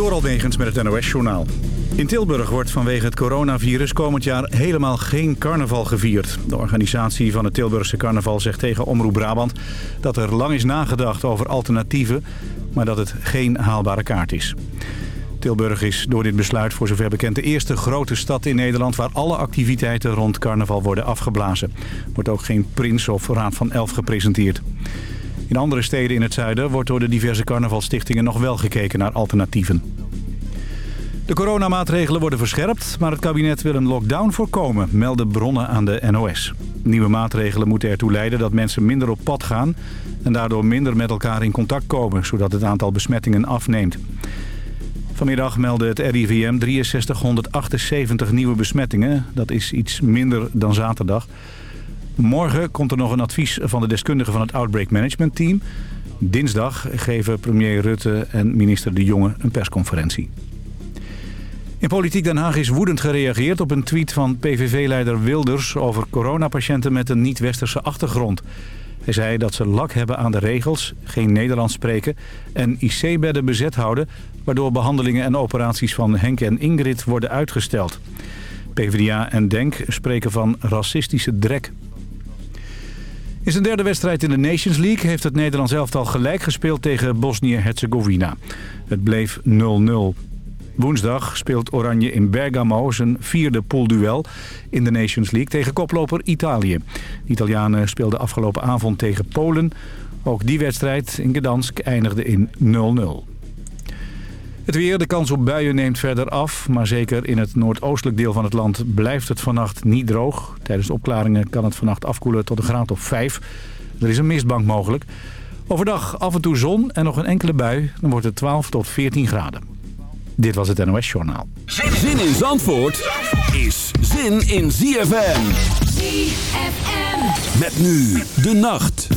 Door Almegens met het NOS-journaal. In Tilburg wordt vanwege het coronavirus komend jaar helemaal geen carnaval gevierd. De organisatie van het Tilburgse carnaval zegt tegen Omroep Brabant... dat er lang is nagedacht over alternatieven, maar dat het geen haalbare kaart is. Tilburg is door dit besluit voor zover bekend de eerste grote stad in Nederland... waar alle activiteiten rond carnaval worden afgeblazen. Wordt ook geen prins of raad van elf gepresenteerd. In andere steden in het zuiden wordt door de diverse carnavalstichtingen nog wel gekeken naar alternatieven. De coronamaatregelen worden verscherpt, maar het kabinet wil een lockdown voorkomen, melden bronnen aan de NOS. Nieuwe maatregelen moeten ertoe leiden dat mensen minder op pad gaan en daardoor minder met elkaar in contact komen, zodat het aantal besmettingen afneemt. Vanmiddag meldde het RIVM 6378 nieuwe besmettingen. Dat is iets minder dan zaterdag. Morgen komt er nog een advies van de deskundigen van het Outbreak Management Team. Dinsdag geven premier Rutte en minister De Jonge een persconferentie. In Politiek Den Haag is woedend gereageerd op een tweet van PVV-leider Wilders... over coronapatiënten met een niet-westerse achtergrond. Hij zei dat ze lak hebben aan de regels, geen Nederlands spreken... en IC-bedden bezet houden... waardoor behandelingen en operaties van Henk en Ingrid worden uitgesteld. PvdA en DENK spreken van racistische drek. In zijn derde wedstrijd in de Nations League heeft het Nederlands elftal gelijk gespeeld tegen Bosnië-Herzegovina. Het bleef 0-0. Woensdag speelt Oranje in Bergamo zijn vierde poolduel in de Nations League tegen koploper Italië. De Italianen speelden afgelopen avond tegen Polen. Ook die wedstrijd in Gdansk eindigde in 0-0. Het weer, de kans op buien neemt verder af, maar zeker in het noordoostelijk deel van het land blijft het vannacht niet droog. Tijdens de opklaringen kan het vannacht afkoelen tot een graad of 5. Er is een mistbank mogelijk. Overdag af en toe zon en nog een enkele bui, dan wordt het 12 tot 14 graden. Dit was het NOS Journaal. Zin in Zandvoort is zin in ZFM. ZFM. Met nu de nacht.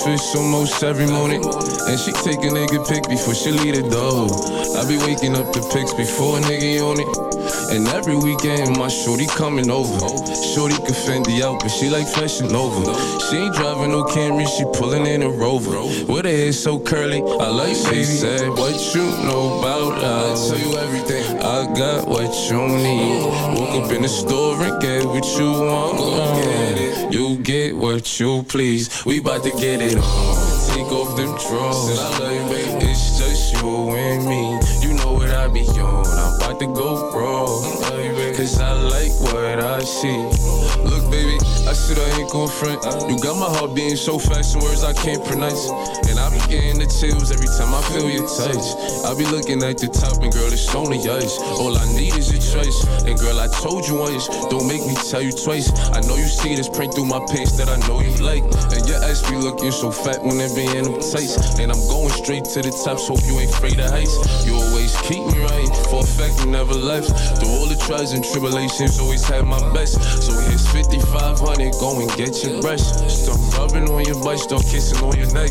Breakfast almost every morning. And she take a nigga pic before she leave the door. I be waking up the pics before a nigga on it. And every weekend, my shorty coming over. Shorty can fend the out, but she like flashing over. She ain't driving no Camry, she pulling in a Rover. With her hair so curly, I like She said, what you know about us? I tell you everything. I got what you need. Woke up in the store and get what you want. You get what you please. We bout to get it on. Take off them drawers. It's just you and me. You know what I be on. I'm about to go raw. Cause I like what I see. Look, baby, I said I ain't front. You got my heart beating so fast, some words I can't pronounce. And I be getting the chills every time I feel your touch. I be looking at the top, and girl, it's only us. All I need is your choice. And girl, I told you once, don't make me tell you twice. I know you see this print through my pants that I know you like. And your ass be looking so fat when it be in them tights. And I'm going straight to the top, so hope you ain't afraid of heights. You always keep me right, for a fact you never left. Through all the trials and tribulations, always had my best. So here's 5500, go and get your brush. Start rubbing on your butt, start kissing on your neck.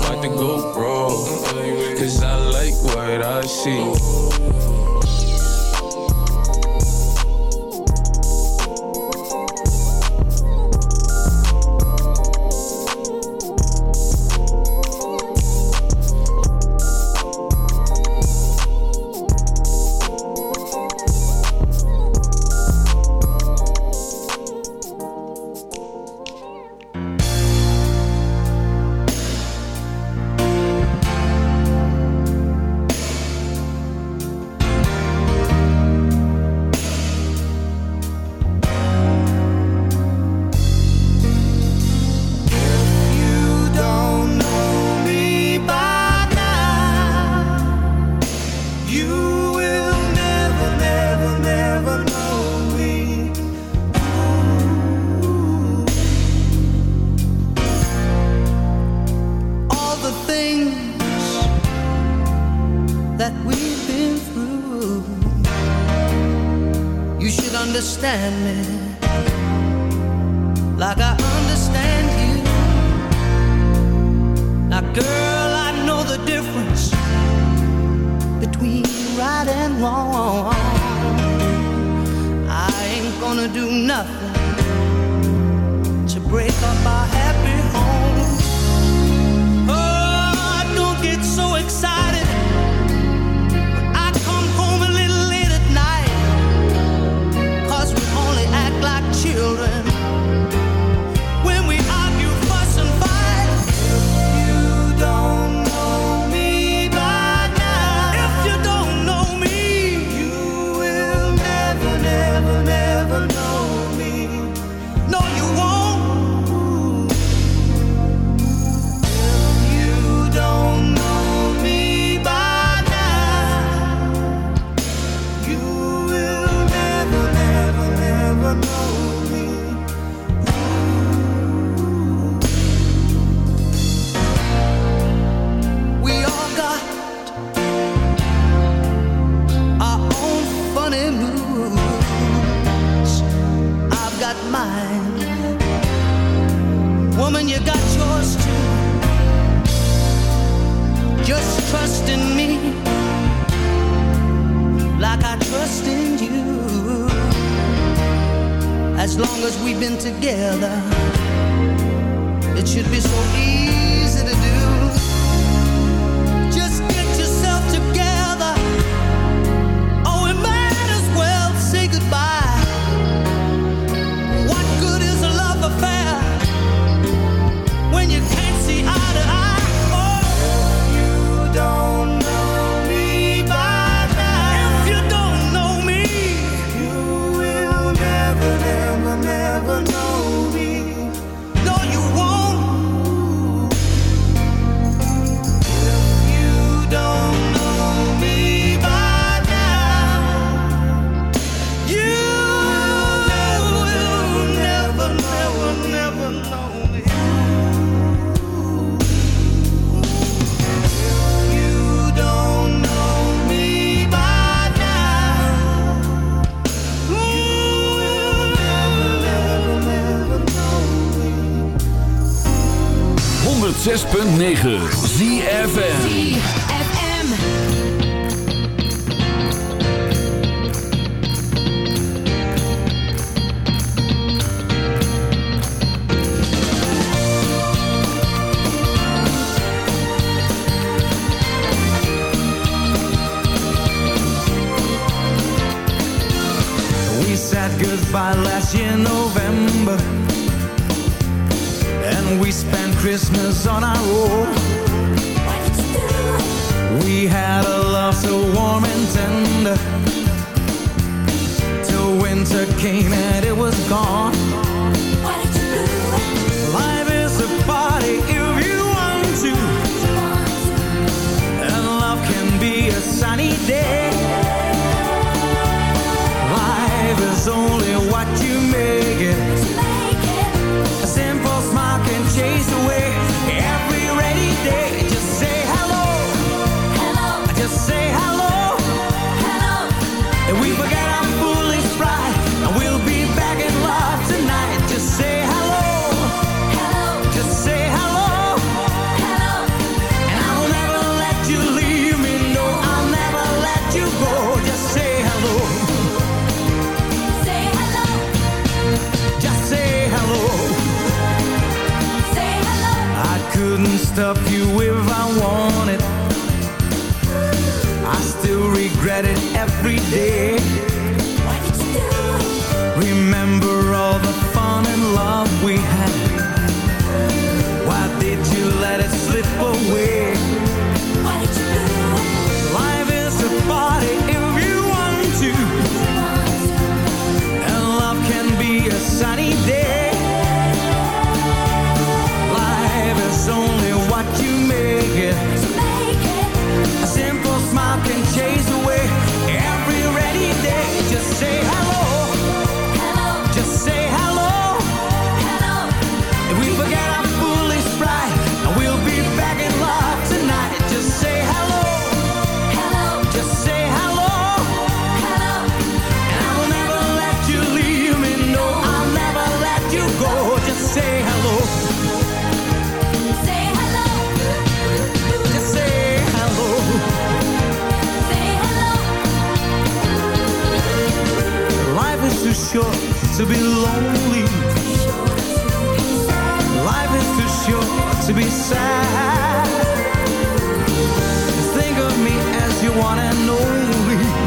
About to go wrong. Cause I like what I see. 106.9 ZFN regret it every day. What did you do? Remember all the fun and love we had. Why did you let it slip away? short to be lonely. Life is too short to be sad. Think of me as you want and only.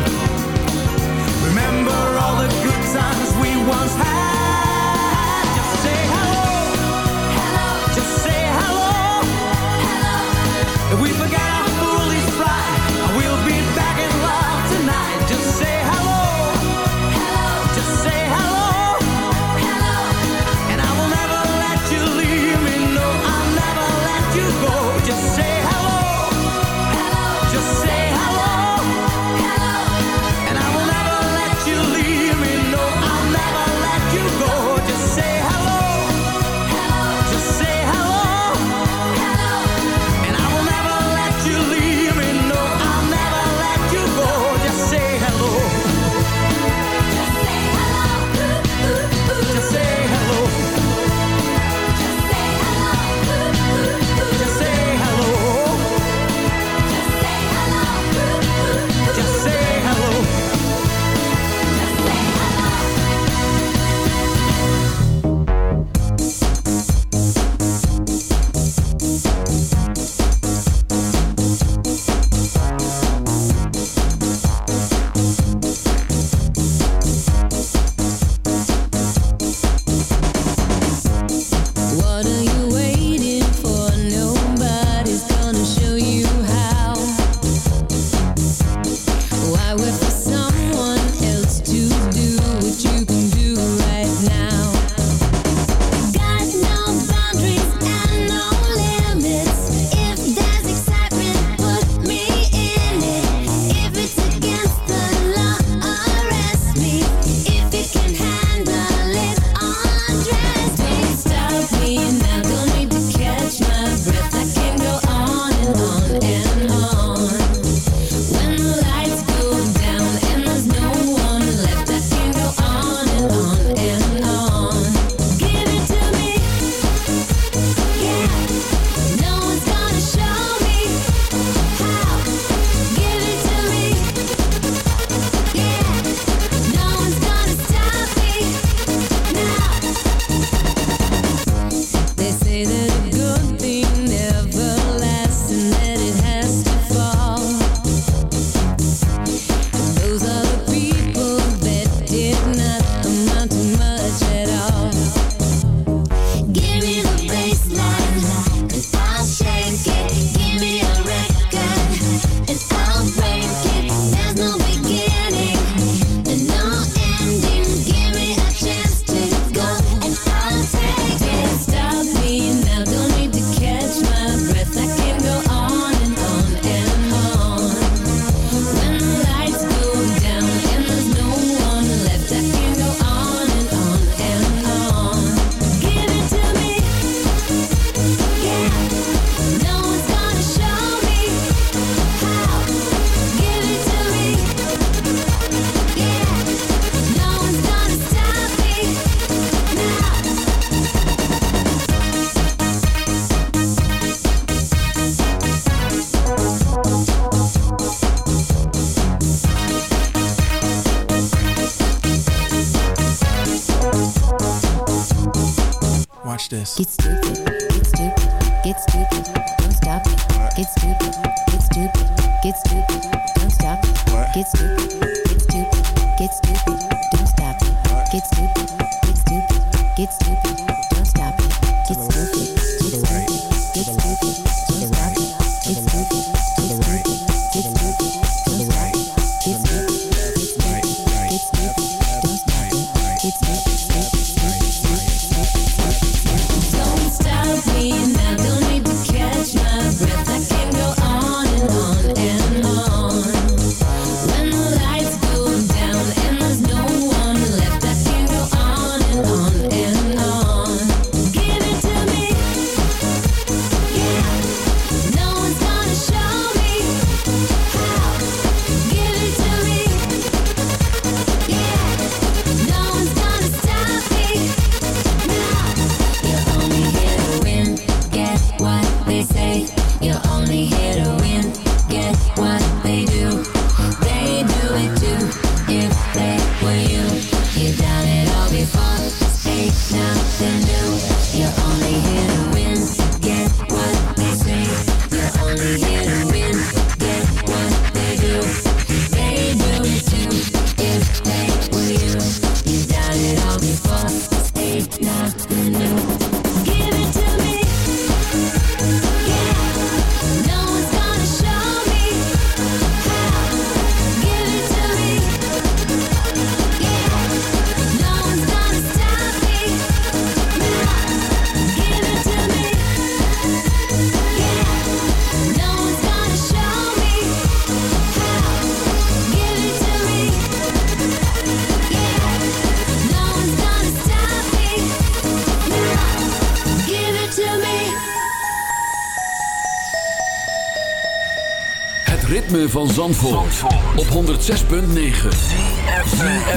Op 106.9.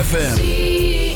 FM.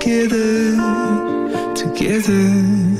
together, together.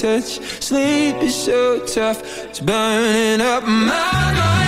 touch. Sleep is so tough, it's burning up my mind.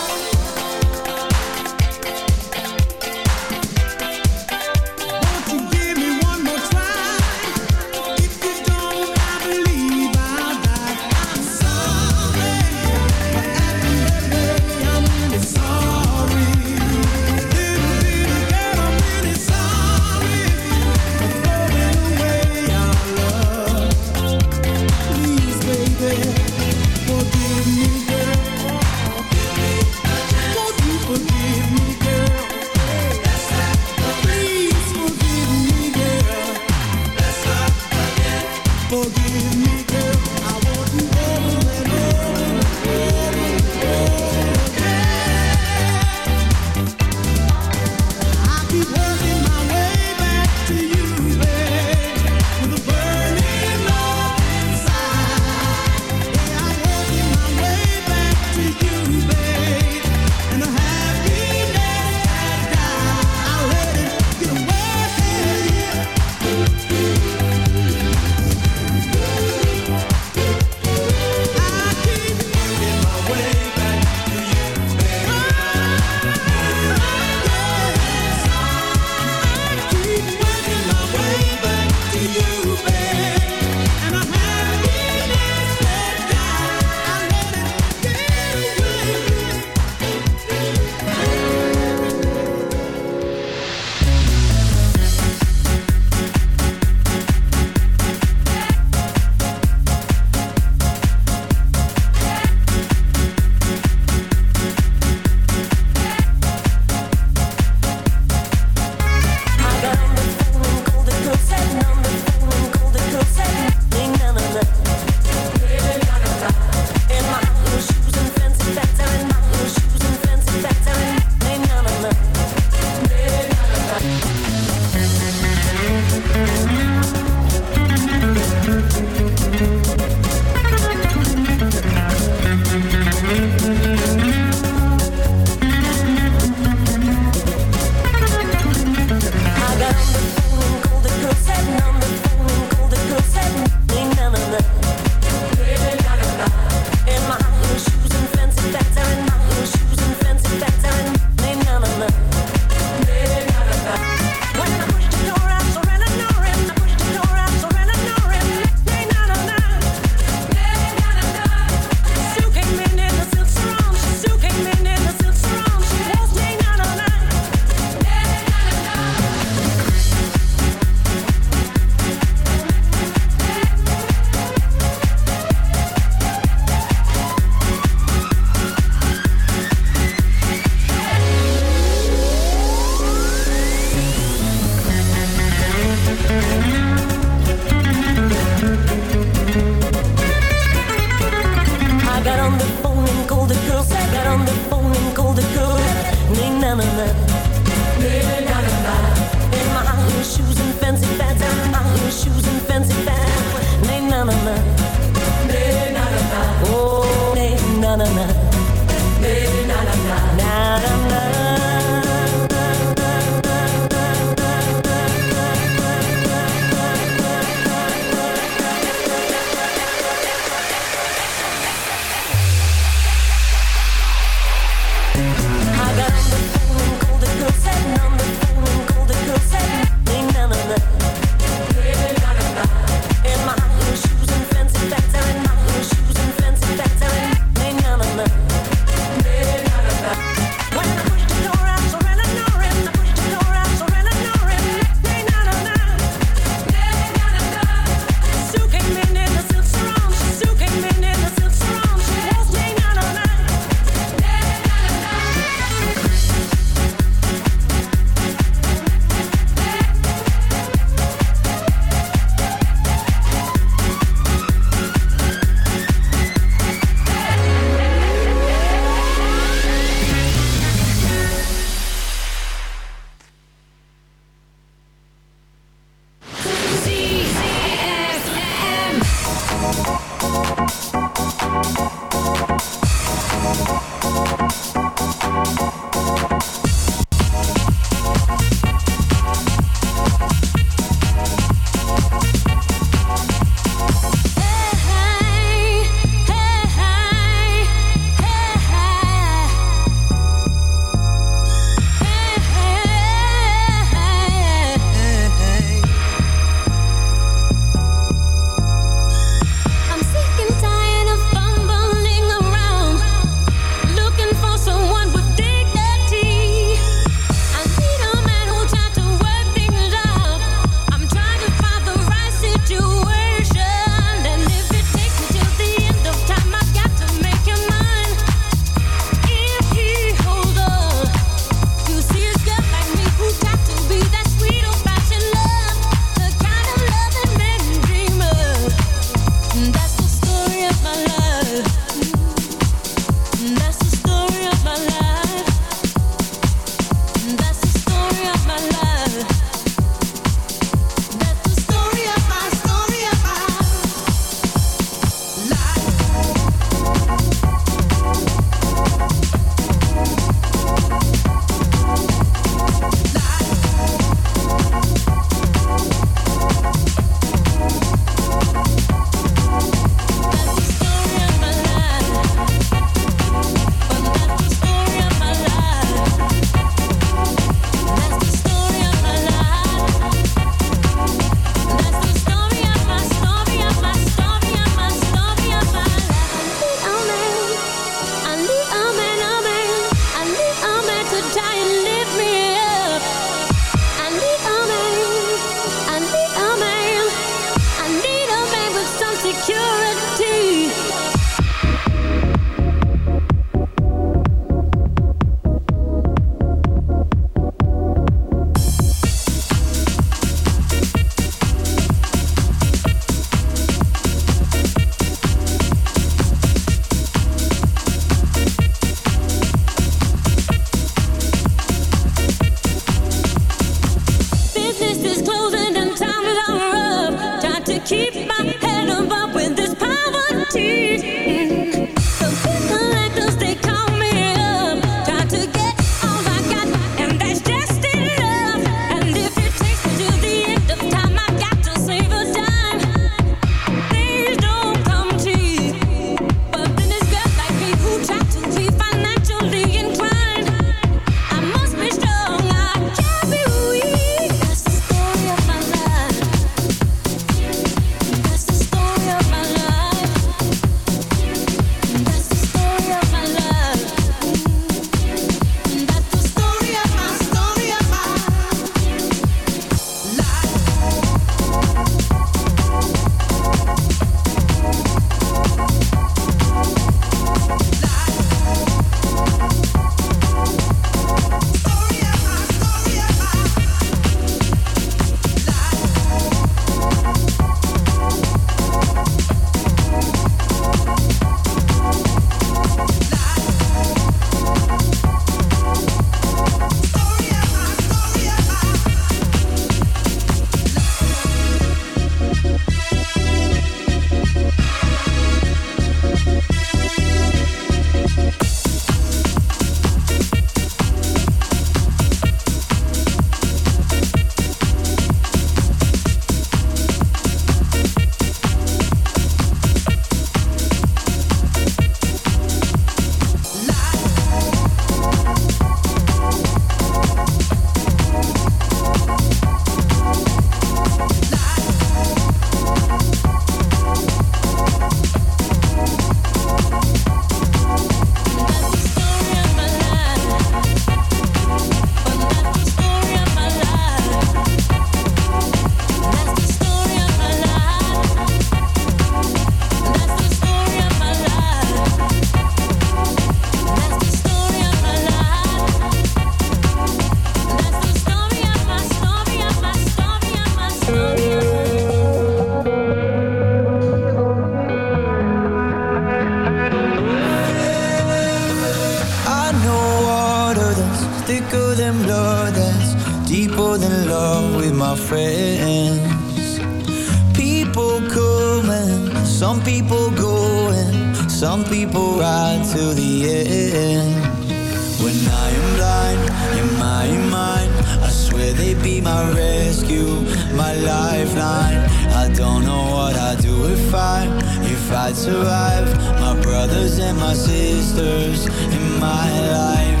I'd survive. My brothers and my sisters in my life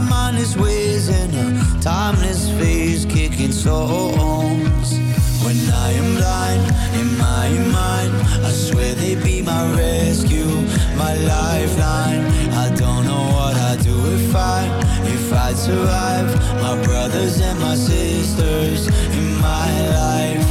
time on his ways in a timeless phase, kicking stones. When I am blind, in my mind, I swear they'd be my rescue, my lifeline. I don't know what I'd do if I, if I'd survive. My brothers and my sisters in my life.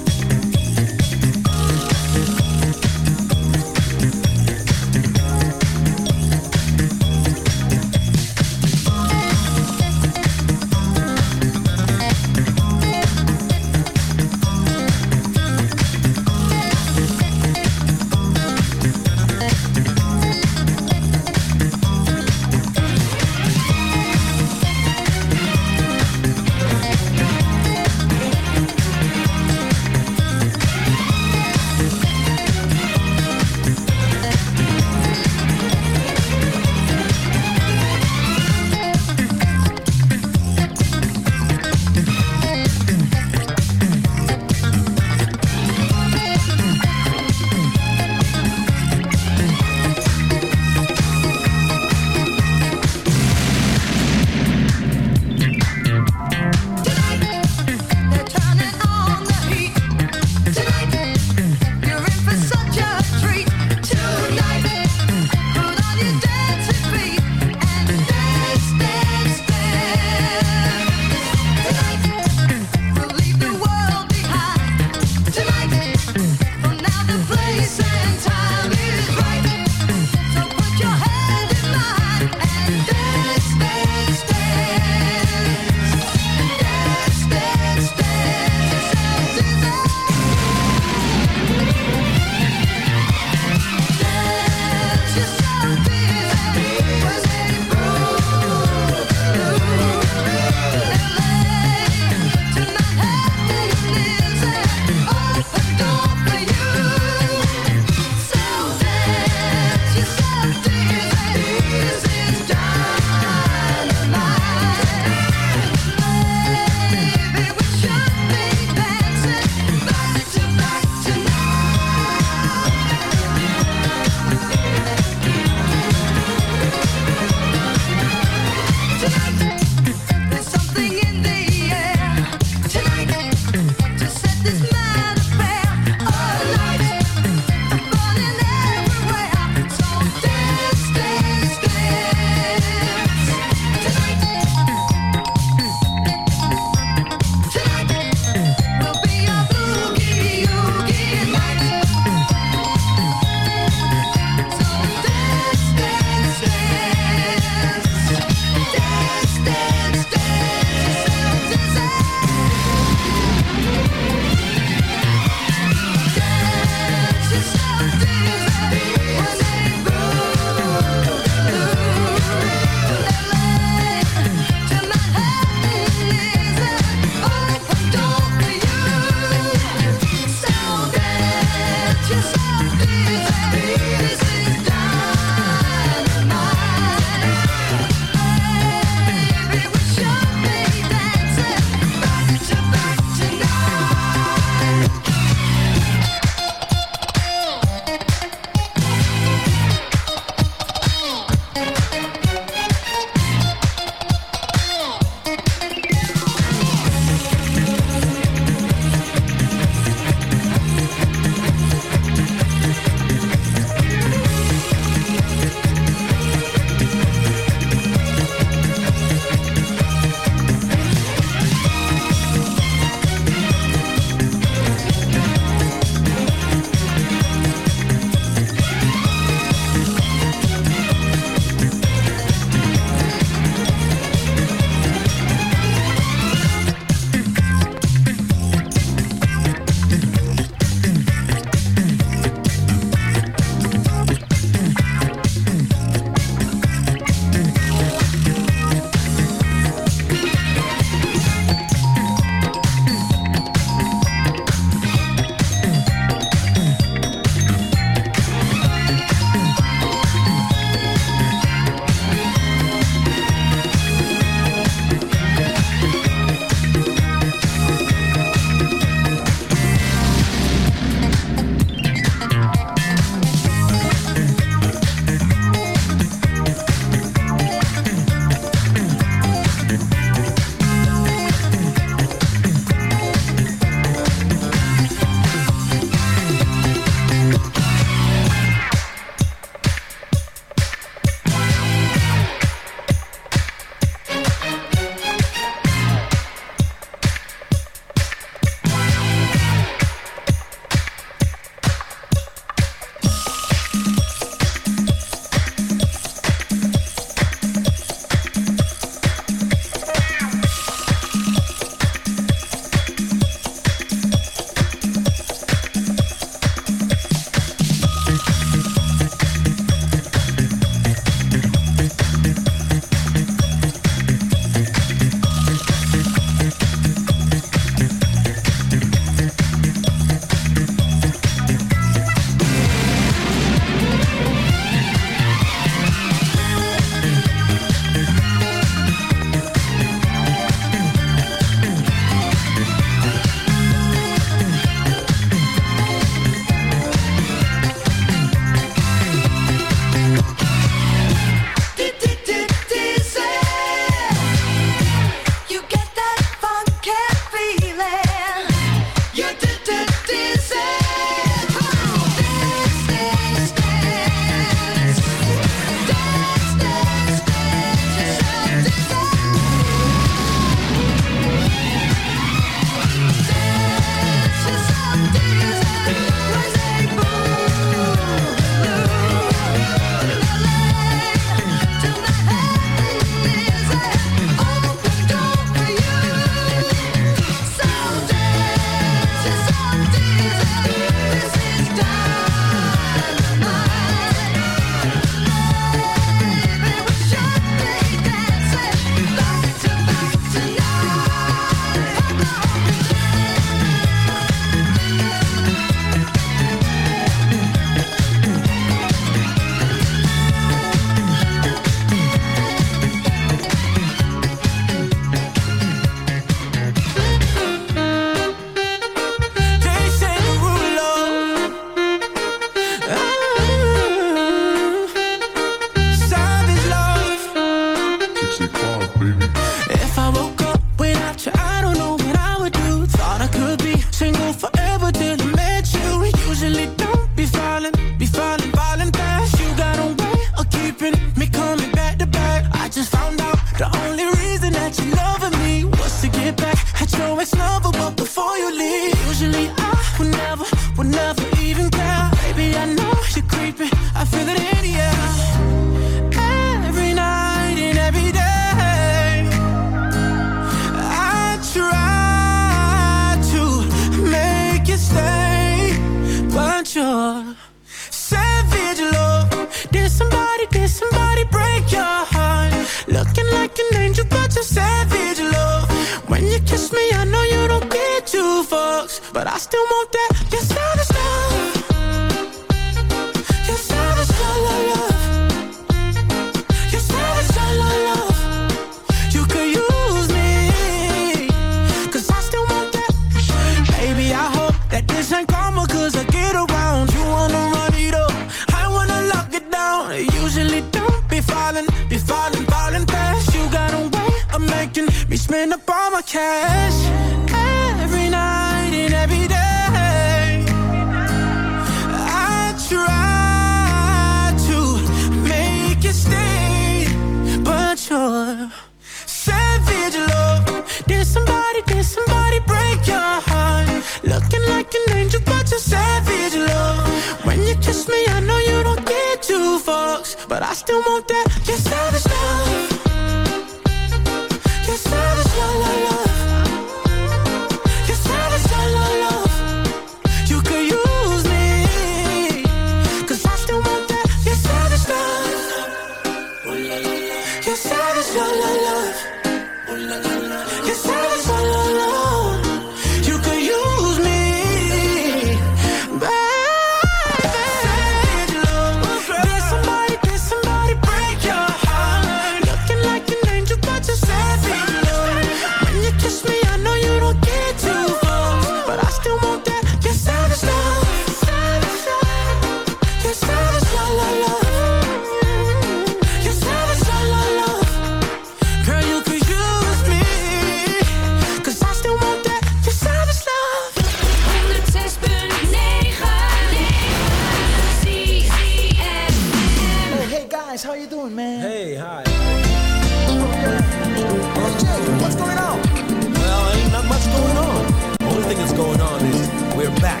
We're back.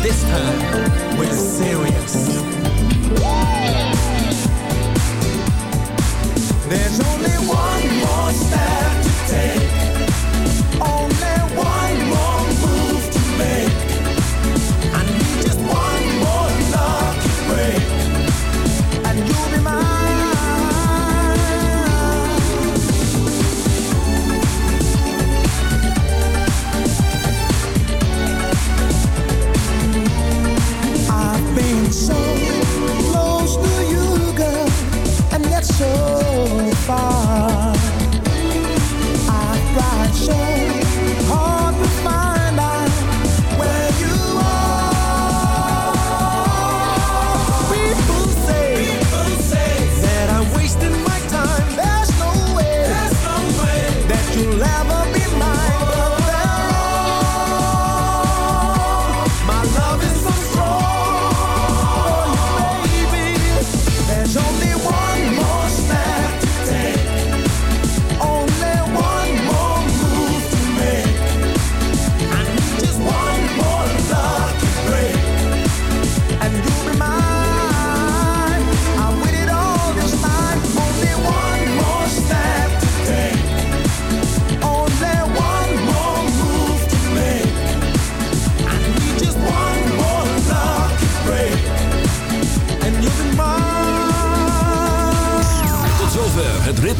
This time, we're serious. There's no